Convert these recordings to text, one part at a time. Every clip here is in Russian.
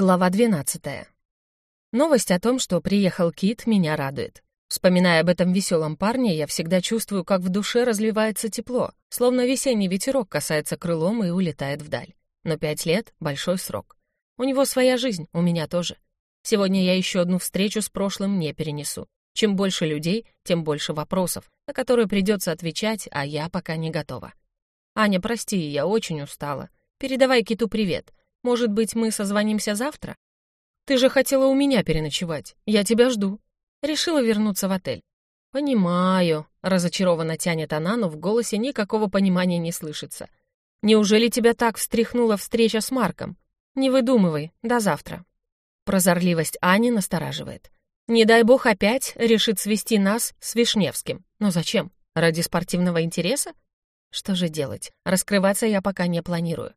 Глава 12. Новость о том, что приехал Кит, меня радует. Вспоминая об этом веселом парне, я всегда чувствую, как в душе разливается тепло, словно весенний ветерок касается крылом и улетает вдаль. Но пять лет — большой срок. У него своя жизнь, у меня тоже. Сегодня я еще одну встречу с прошлым не перенесу. Чем больше людей, тем больше вопросов, на которые придется отвечать, а я пока не готова. «Аня, прости, я очень устала. Передавай Киту привет. Может быть, мы созвонимся завтра? Ты же хотела у меня переночевать. Я тебя жду. Решила вернуться в отель. Понимаю, разочарованно тянет она, но в голосе никакого понимания не слышится. Неужели тебя так встряхнула встреча с Марком? Не выдумывай, до завтра. Прозорливость Ани настораживает. Не дай бог опять решит свести нас с Вишневским. Но зачем? Ради спортивного интереса? Что же делать? Раскрываться я пока не планирую.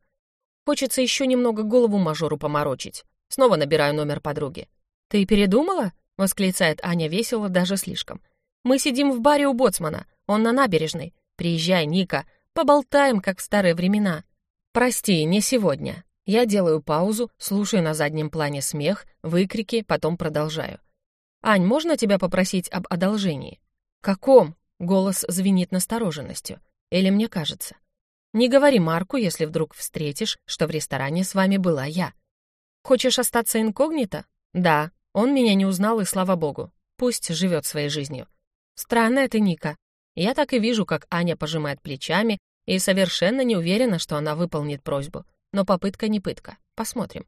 Хочется еще немного голову мажору поморочить. Снова набираю номер подруги. «Ты передумала?» — восклицает Аня весело, даже слишком. «Мы сидим в баре у Боцмана, он на набережной. Приезжай, Ника, поболтаем, как в старые времена». «Прости, не сегодня». Я делаю паузу, слушаю на заднем плане смех, выкрики, потом продолжаю. «Ань, можно тебя попросить об одолжении?» «Каком?» — голос звенит настороженностью. «Или мне кажется?» Не говори Марку, если вдруг встретишь, что в ресторане с вами была я. Хочешь остаться инкогнито? Да, он меня не узнал, и слава богу. Пусть живет своей жизнью. Странно это Ника. Я так и вижу, как Аня пожимает плечами и совершенно не уверена, что она выполнит просьбу. Но попытка не пытка. Посмотрим.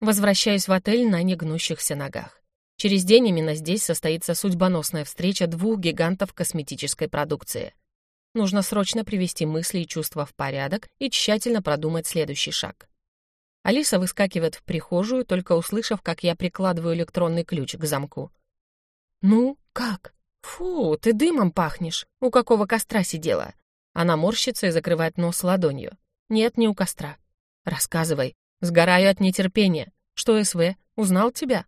Возвращаюсь в отель на негнущихся ногах. Через день именно здесь состоится судьбоносная встреча двух гигантов косметической продукции. Нужно срочно привести мысли и чувства в порядок и тщательно продумать следующий шаг. Алиса выскакивает в прихожую, только услышав, как я прикладываю электронный ключ к замку. «Ну, как? Фу, ты дымом пахнешь. У какого костра сидела?» Она морщится и закрывает нос ладонью. «Нет, не у костра. Рассказывай. Сгораю от нетерпения. Что СВ? Узнал тебя?»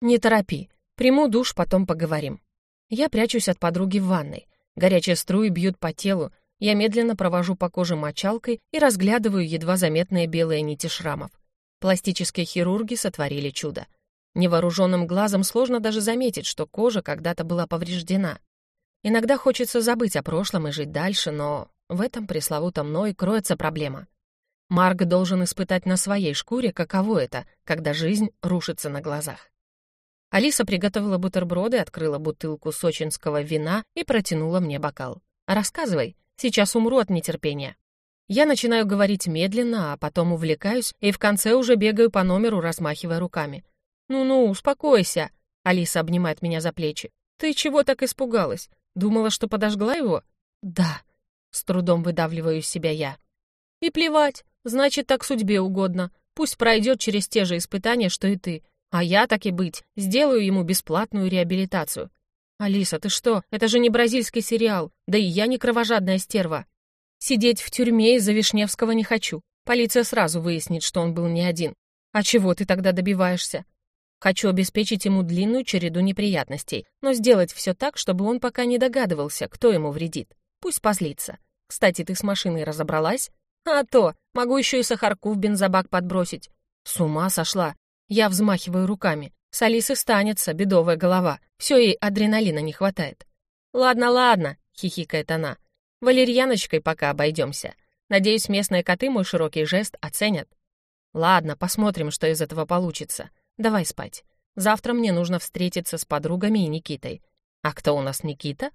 «Не торопи. Приму душ, потом поговорим». Я прячусь от подруги в ванной. Горячие струи бьют по телу, я медленно провожу по коже мочалкой и разглядываю едва заметные белые нити шрамов. Пластические хирурги сотворили чудо. Невооруженным глазом сложно даже заметить, что кожа когда-то была повреждена. Иногда хочется забыть о прошлом и жить дальше, но в этом пресловутом мной кроется проблема. Марк должен испытать на своей шкуре, каково это, когда жизнь рушится на глазах. Алиса приготовила бутерброды, открыла бутылку сочинского вина и протянула мне бокал. «Рассказывай, сейчас умру от нетерпения». Я начинаю говорить медленно, а потом увлекаюсь и в конце уже бегаю по номеру, размахивая руками. «Ну-ну, успокойся», — Алиса обнимает меня за плечи. «Ты чего так испугалась? Думала, что подожгла его?» «Да», — с трудом выдавливаю из себя я. «И плевать, значит, так судьбе угодно. Пусть пройдет через те же испытания, что и ты. А я, так и быть, сделаю ему бесплатную реабилитацию. Алиса, ты что? Это же не бразильский сериал. Да и я не кровожадная стерва. Сидеть в тюрьме из-за Вишневского не хочу. Полиция сразу выяснит, что он был не один. А чего ты тогда добиваешься? Хочу обеспечить ему длинную череду неприятностей, но сделать все так, чтобы он пока не догадывался, кто ему вредит. Пусть позлится. Кстати, ты с машиной разобралась? А то, могу еще и сахарку в бензобак подбросить. С ума сошла. Я взмахиваю руками. С Алисы станется, бедовая голова. Все ей адреналина не хватает. «Ладно, ладно», — хихикает она. «Валерьяночкой пока обойдемся. Надеюсь, местные коты мой широкий жест оценят». «Ладно, посмотрим, что из этого получится. Давай спать. Завтра мне нужно встретиться с подругами и Никитой. А кто у нас Никита?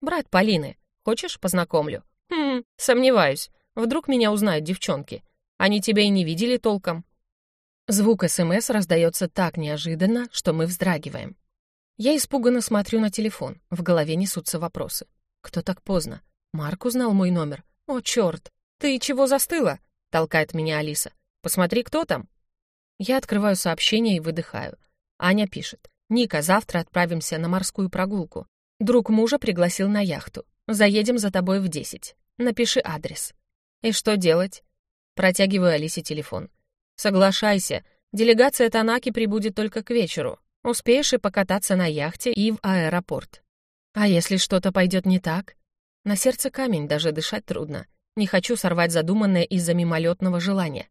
Брат Полины. Хочешь, познакомлю? Хм, сомневаюсь. Вдруг меня узнают девчонки. Они тебя и не видели толком. Звук СМС раздается так неожиданно, что мы вздрагиваем. Я испуганно смотрю на телефон, в голове несутся вопросы. Кто так поздно? Марк узнал мой номер. О, черт! Ты чего застыла? Толкает меня Алиса. Посмотри, кто там. Я открываю сообщение и выдыхаю. Аня пишет. «Ника, завтра отправимся на морскую прогулку. Друг мужа пригласил на яхту. Заедем за тобой в десять. Напиши адрес». «И что делать?» Протягиваю Алисе телефон. Соглашайся, делегация Танаки прибудет только к вечеру. Успеешь и покататься на яхте и в аэропорт. А если что-то пойдет не так? На сердце камень, даже дышать трудно. Не хочу сорвать задуманное из-за мимолетного желания.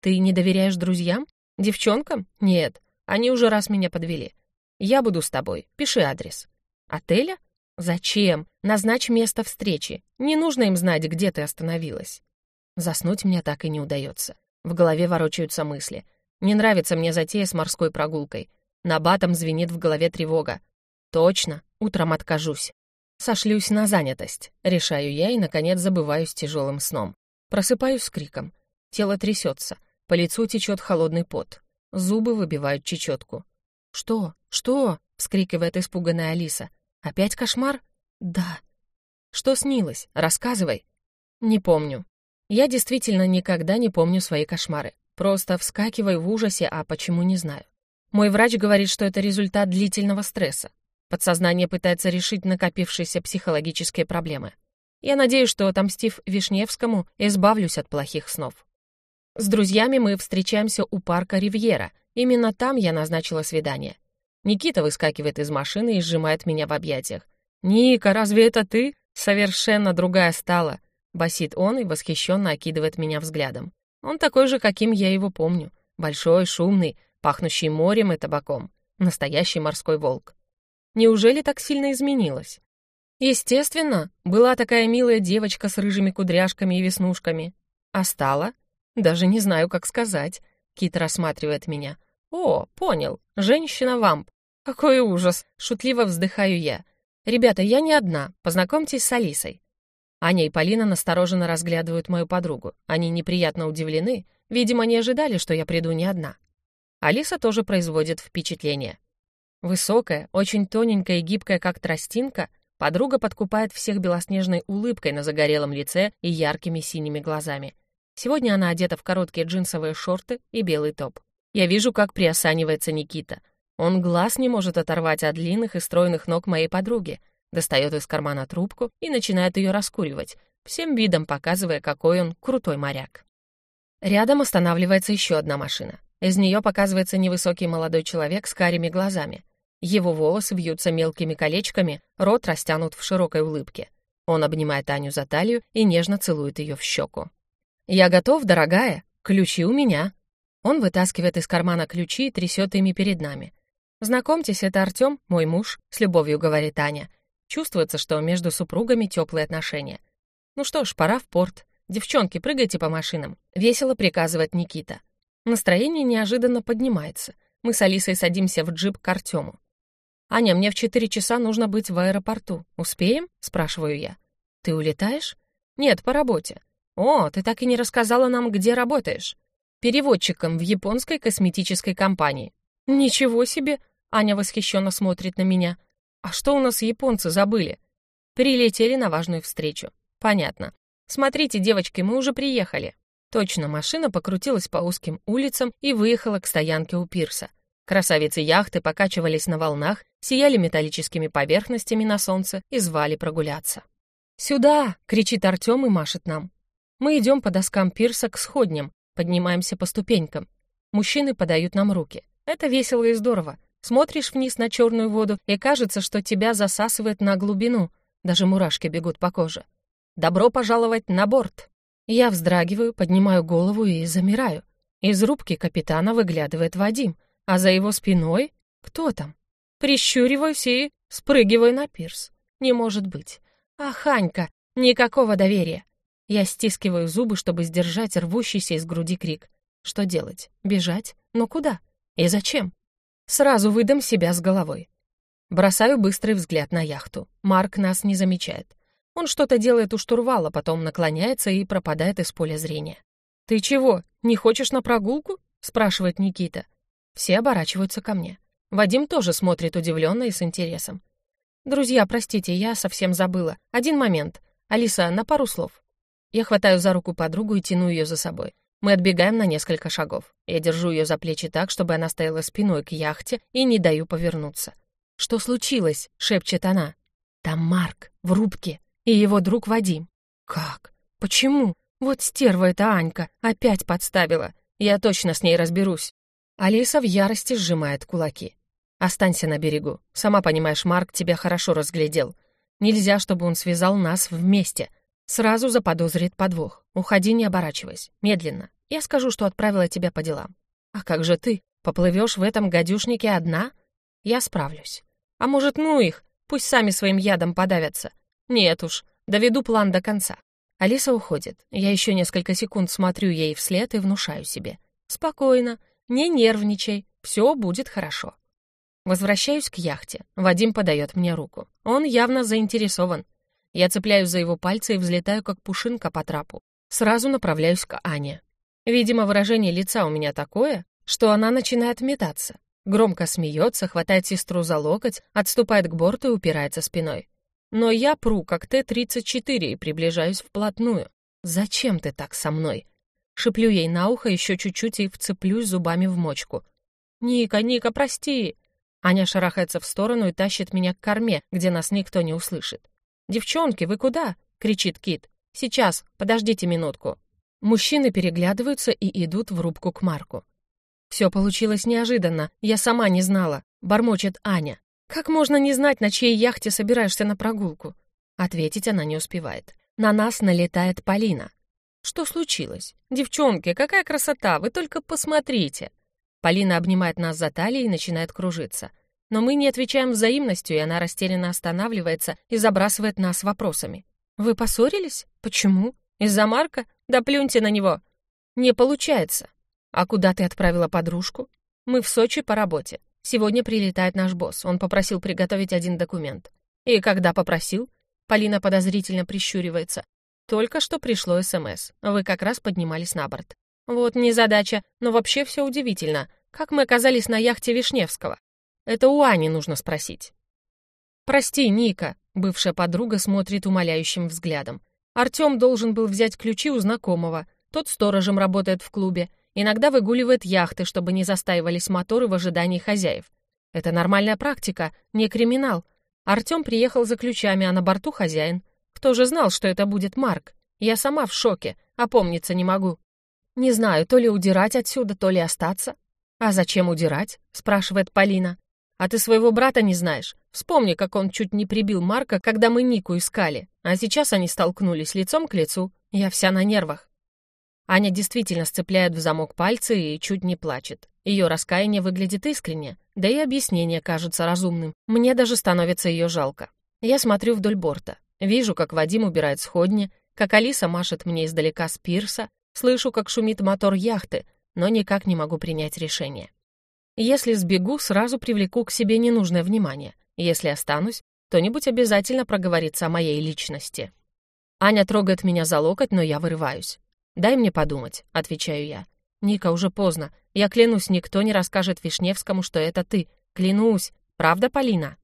Ты не доверяешь друзьям? Девчонкам? Нет, они уже раз меня подвели. Я буду с тобой, пиши адрес. Отеля? Зачем? Назначь место встречи. Не нужно им знать, где ты остановилась. Заснуть мне так и не удается. В голове ворочаются мысли. Не нравится мне затея с морской прогулкой. На батом звенит в голове тревога. Точно, утром откажусь. Сошлюсь на занятость. Решаю я и, наконец, забываюсь тяжелым сном. Просыпаюсь с криком. Тело трясется. По лицу течет холодный пот. Зубы выбивают чечетку. «Что? Что?» — вскрикивает испуганная Алиса. «Опять кошмар?» «Да». «Что снилось? Рассказывай». «Не помню. Я действительно никогда не помню свои кошмары. Просто вскакиваю в ужасе, а почему не знаю. Мой врач говорит, что это результат длительного стресса. Подсознание пытается решить накопившиеся психологические проблемы. Я надеюсь, что, отомстив Вишневскому, избавлюсь от плохих снов. С друзьями мы встречаемся у парка Ривьера. Именно там я назначила свидание. Никита выскакивает из машины и сжимает меня в объятиях. «Ника, разве это ты? Совершенно другая стала!» Басит он и восхищенно окидывает меня взглядом. Он такой же, каким я его помню. Большой, шумный, пахнущий морем и табаком. Настоящий морской волк. Неужели так сильно изменилась? Естественно, была такая милая девочка с рыжими кудряшками и веснушками. А стала? Даже не знаю, как сказать. Кит рассматривает меня. О, понял, женщина-вамп. Какой ужас, шутливо вздыхаю я. Ребята, я не одна, познакомьтесь с Алисой. Аня и Полина настороженно разглядывают мою подругу. Они неприятно удивлены, видимо, не ожидали, что я приду не одна. Алиса тоже производит впечатление. Высокая, очень тоненькая и гибкая, как тростинка, подруга подкупает всех белоснежной улыбкой на загорелом лице и яркими синими глазами. Сегодня она одета в короткие джинсовые шорты и белый топ. Я вижу, как приосанивается Никита. Он глаз не может оторвать от длинных и стройных ног моей подруги — достает из кармана трубку и начинает ее раскуривать, всем видом показывая, какой он крутой моряк. Рядом останавливается еще одна машина. Из нее показывается невысокий молодой человек с карими глазами. Его волосы вьются мелкими колечками, рот растянут в широкой улыбке. Он обнимает Аню за талию и нежно целует ее в щеку. «Я готов, дорогая. Ключи у меня». Он вытаскивает из кармана ключи и трясет ими перед нами. «Знакомьтесь, это Артем, мой муж», — с любовью говорит Аня. Чувствуется, что между супругами теплые отношения. Ну что ж, пора в порт. Девчонки, прыгайте по машинам. Весело приказывает Никита. Настроение неожиданно поднимается. Мы с Алисой садимся в джип к Артему. «Аня, мне в четыре часа нужно быть в аэропорту. Успеем?» — спрашиваю я. «Ты улетаешь?» «Нет, по работе». «О, ты так и не рассказала нам, где работаешь». «Переводчиком в японской косметической компании». «Ничего себе!» — Аня восхищенно смотрит на меня. А что у нас японцы забыли? Прилетели на важную встречу. Понятно. Смотрите, девочки, мы уже приехали. Точно, машина покрутилась по узким улицам и выехала к стоянке у пирса. Красавицы яхты покачивались на волнах, сияли металлическими поверхностями на солнце и звали прогуляться. «Сюда!» — кричит Артем и машет нам. Мы идем по доскам пирса к сходням, поднимаемся по ступенькам. Мужчины подают нам руки. Это весело и здорово. Смотришь вниз на черную воду, и кажется, что тебя засасывает на глубину. Даже мурашки бегут по коже. «Добро пожаловать на борт!» Я вздрагиваю, поднимаю голову и замираю. Из рубки капитана выглядывает Вадим, а за его спиной... Кто там? Прищуриваюсь и спрыгиваю на пирс. Не может быть. Ах, Анька, никакого доверия. Я стискиваю зубы, чтобы сдержать рвущийся из груди крик. Что делать? Бежать? Но куда? И зачем? Сразу выдам себя с головой. Бросаю быстрый взгляд на яхту. Марк нас не замечает. Он что-то делает у штурвала, потом наклоняется и пропадает из поля зрения. «Ты чего, не хочешь на прогулку?» — спрашивает Никита. Все оборачиваются ко мне. Вадим тоже смотрит удивленно и с интересом. «Друзья, простите, я совсем забыла. Один момент. Алиса, на пару слов». Я хватаю за руку подругу и тяну ее за собой. Мы отбегаем на несколько шагов. Я держу ее за плечи так, чтобы она стояла спиной к яхте и не даю повернуться. «Что случилось?» — шепчет она. «Там Марк, в рубке, и его друг Вадим». «Как? Почему? Вот стерва эта Анька опять подставила. Я точно с ней разберусь». Алиса в ярости сжимает кулаки. «Останься на берегу. Сама понимаешь, Марк тебя хорошо разглядел. Нельзя, чтобы он связал нас вместе. Сразу заподозрит подвох. Уходи, не оборачиваясь. Медленно. Я скажу, что отправила тебя по делам. «А как же ты? Поплывешь в этом гадюшнике одна?» «Я справлюсь». «А может, ну их? Пусть сами своим ядом подавятся». «Нет уж, доведу план до конца». Алиса уходит. Я еще несколько секунд смотрю ей вслед и внушаю себе. «Спокойно, не нервничай, все будет хорошо». Возвращаюсь к яхте. Вадим подает мне руку. Он явно заинтересован. Я цепляюсь за его пальцы и взлетаю, как пушинка по трапу. Сразу направляюсь к Ане. Видимо, выражение лица у меня такое, что она начинает метаться. Громко смеется, хватает сестру за локоть, отступает к борту и упирается спиной. Но я пру, как Т-34, и приближаюсь вплотную. «Зачем ты так со мной?» Шиплю ей на ухо еще чуть-чуть и вцеплюсь зубами в мочку. «Ника, Ника, прости!» Аня шарахается в сторону и тащит меня к корме, где нас никто не услышит. «Девчонки, вы куда?» — кричит Кит. «Сейчас, подождите минутку». Мужчины переглядываются и идут в рубку к Марку. «Все получилось неожиданно, я сама не знала», — бормочет Аня. «Как можно не знать, на чьей яхте собираешься на прогулку?» Ответить она не успевает. На нас налетает Полина. «Что случилось? Девчонки, какая красота, вы только посмотрите!» Полина обнимает нас за талией и начинает кружиться. Но мы не отвечаем взаимностью, и она растерянно останавливается и забрасывает нас вопросами. «Вы поссорились? Почему? Из-за Марка? Да плюньте на него!» «Не получается. А куда ты отправила подружку?» «Мы в Сочи по работе. Сегодня прилетает наш босс. Он попросил приготовить один документ». «И когда попросил?» Полина подозрительно прищуривается. «Только что пришло СМС. Вы как раз поднимались на борт». «Вот незадача, но вообще все удивительно. Как мы оказались на яхте Вишневского?» Это у Ани нужно спросить. «Прости, Ника», — бывшая подруга смотрит умоляющим взглядом. «Артём должен был взять ключи у знакомого. Тот сторожем работает в клубе. Иногда выгуливает яхты, чтобы не застаивались моторы в ожидании хозяев. Это нормальная практика, не криминал. Артём приехал за ключами, а на борту хозяин. Кто же знал, что это будет Марк? Я сама в шоке, опомниться не могу. Не знаю, то ли удирать отсюда, то ли остаться. «А зачем удирать?» — спрашивает Полина. А ты своего брата не знаешь? Вспомни, как он чуть не прибил Марка, когда мы Нику искали. А сейчас они столкнулись лицом к лицу. Я вся на нервах. Аня действительно сцепляет в замок пальцы и чуть не плачет. Ее раскаяние выглядит искренне, да и объяснение кажется разумным. Мне даже становится ее жалко. Я смотрю вдоль борта. Вижу, как Вадим убирает сходни, как Алиса машет мне издалека с пирса, слышу, как шумит мотор яхты, но никак не могу принять решение. Если сбегу, сразу привлеку к себе ненужное внимание. Если останусь, кто-нибудь обязательно проговорится о моей личности. Аня трогает меня за локоть, но я вырываюсь. «Дай мне подумать», — отвечаю я. «Ника, уже поздно. Я клянусь, никто не расскажет Вишневскому, что это ты. Клянусь. Правда, Полина?»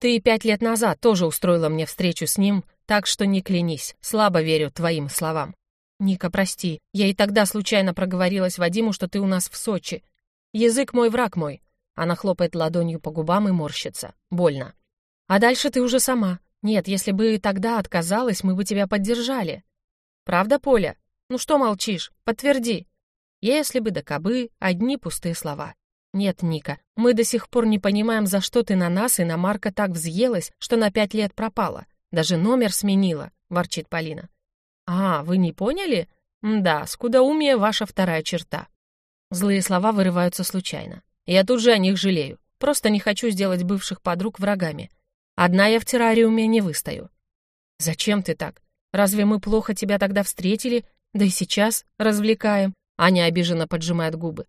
«Ты пять лет назад тоже устроила мне встречу с ним, так что не клянись. Слабо верю твоим словам». «Ника, прости. Я и тогда случайно проговорилась Вадиму, что ты у нас в Сочи. Язык мой, враг мой. Она хлопает ладонью по губам и морщится. Больно. А дальше ты уже сама. Нет, если бы тогда отказалась, мы бы тебя поддержали. Правда, Поля? Ну что молчишь? Подтверди. Если бы да кобы, одни пустые слова. Нет, Ника, мы до сих пор не понимаем, за что ты на нас и на Марка так взъелась, что на пять лет пропала. Даже номер сменила, ворчит Полина. А, вы не поняли? Да, скудоумие ваша вторая черта. Злые слова вырываются случайно. Я тут же о них жалею. Просто не хочу сделать бывших подруг врагами. Одна я в террариуме не выстою. Зачем ты так? Разве мы плохо тебя тогда встретили? Да и сейчас развлекаем. Аня обиженно поджимает губы.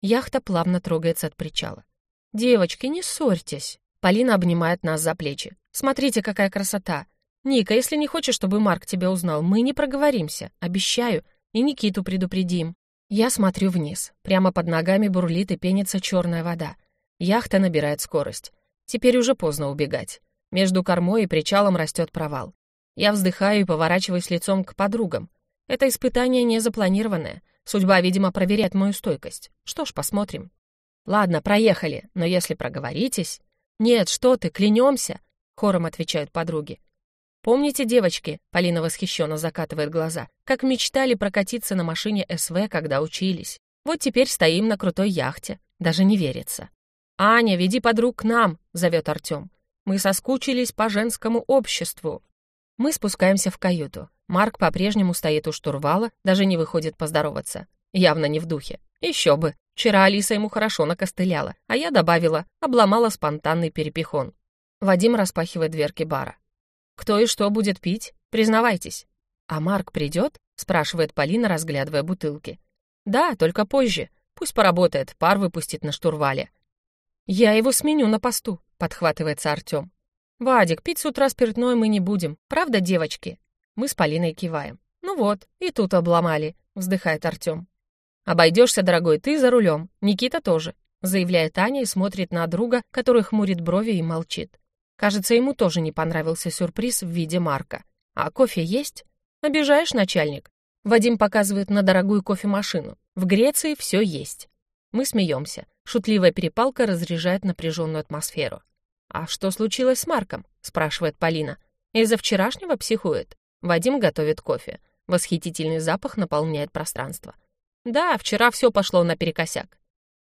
Яхта плавно трогается от причала. «Девочки, не ссорьтесь!» Полина обнимает нас за плечи. «Смотрите, какая красота! Ника, если не хочешь, чтобы Марк тебя узнал, мы не проговоримся, обещаю, и Никиту предупредим». Я смотрю вниз. Прямо под ногами бурлит и пенится черная вода. Яхта набирает скорость. Теперь уже поздно убегать. Между кормой и причалом растет провал. Я вздыхаю и поворачиваюсь лицом к подругам. Это испытание не запланированное. Судьба, видимо, проверяет мою стойкость. Что ж, посмотрим. Ладно, проехали, но если проговоритесь... Нет, что ты, клянемся, хором отвечают подруги. «Помните, девочки?» — Полина восхищенно закатывает глаза. «Как мечтали прокатиться на машине СВ, когда учились. Вот теперь стоим на крутой яхте. Даже не верится». «Аня, веди подруг к нам!» — зовет Артем. «Мы соскучились по женскому обществу». Мы спускаемся в каюту. Марк по-прежнему стоит у штурвала, даже не выходит поздороваться. Явно не в духе. Еще бы. Вчера Алиса ему хорошо накостыляла, а я добавила, обломала спонтанный перепихон. Вадим распахивает дверки бара. «Кто и что будет пить? Признавайтесь». «А Марк придет?» — спрашивает Полина, разглядывая бутылки. «Да, только позже. Пусть поработает, пар выпустит на штурвале». «Я его сменю на посту», — подхватывается Артем. «Вадик, пить с утра спиртное мы не будем, правда, девочки?» Мы с Полиной киваем. «Ну вот, и тут обломали», — вздыхает Артем. «Обойдешься, дорогой, ты за рулем, Никита тоже», — заявляет Аня и смотрит на друга, который хмурит брови и молчит. Кажется, ему тоже не понравился сюрприз в виде Марка. «А кофе есть?» «Обижаешь, начальник?» Вадим показывает на дорогую кофемашину. В Греции все есть. Мы смеемся. Шутливая перепалка разряжает напряженную атмосферу. «А что случилось с Марком?» — спрашивает Полина. «Из-за вчерашнего психует?» Вадим готовит кофе. Восхитительный запах наполняет пространство. «Да, вчера все пошло наперекосяк».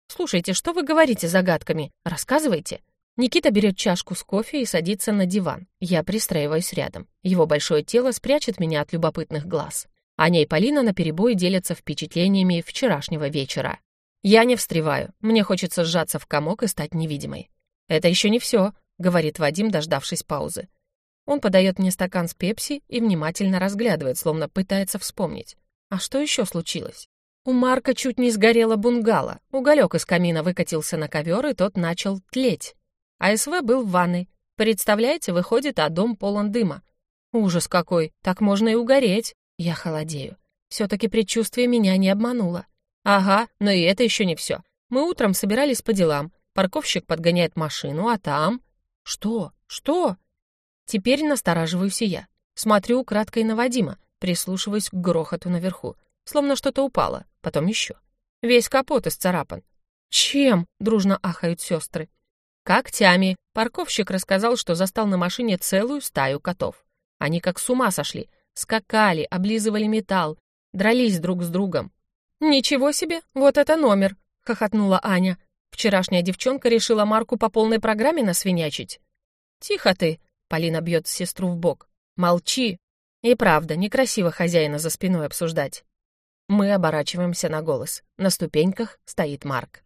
«Слушайте, что вы говорите загадками? Рассказывайте». Никита берет чашку с кофе и садится на диван. Я пристраиваюсь рядом. Его большое тело спрячет меня от любопытных глаз. Аня и Полина наперебой делятся впечатлениями вчерашнего вечера. Я не встреваю. Мне хочется сжаться в комок и стать невидимой. «Это еще не все», — говорит Вадим, дождавшись паузы. Он подает мне стакан с пепси и внимательно разглядывает, словно пытается вспомнить. А что еще случилось? У Марка чуть не сгорело бунгало. Уголек из камина выкатился на ковер, и тот начал тлеть. А СВ был в ванной. Представляете, выходит, а дом полон дыма. Ужас какой, так можно и угореть. Я холодею. Все-таки предчувствие меня не обмануло. Ага, но и это еще не все. Мы утром собирались по делам, Парковщик подгоняет машину, а там... Что? Что? Теперь настораживаюсь и я. Смотрю украдкой на Вадима, прислушиваясь к грохоту наверху. Словно что-то упало, потом еще. Весь капот исцарапан. «Чем?» — дружно ахают сестры. «Когтями». Парковщик рассказал, что застал на машине целую стаю котов. Они как с ума сошли. Скакали, облизывали металл, дрались друг с другом. «Ничего себе, вот это номер!» — хохотнула Аня. Вчерашняя девчонка решила Марку по полной программе насвинячить. «Тихо ты!» — Полина бьет сестру в бок. «Молчи!» И правда, некрасиво хозяина за спиной обсуждать. Мы оборачиваемся на голос. На ступеньках стоит Марк.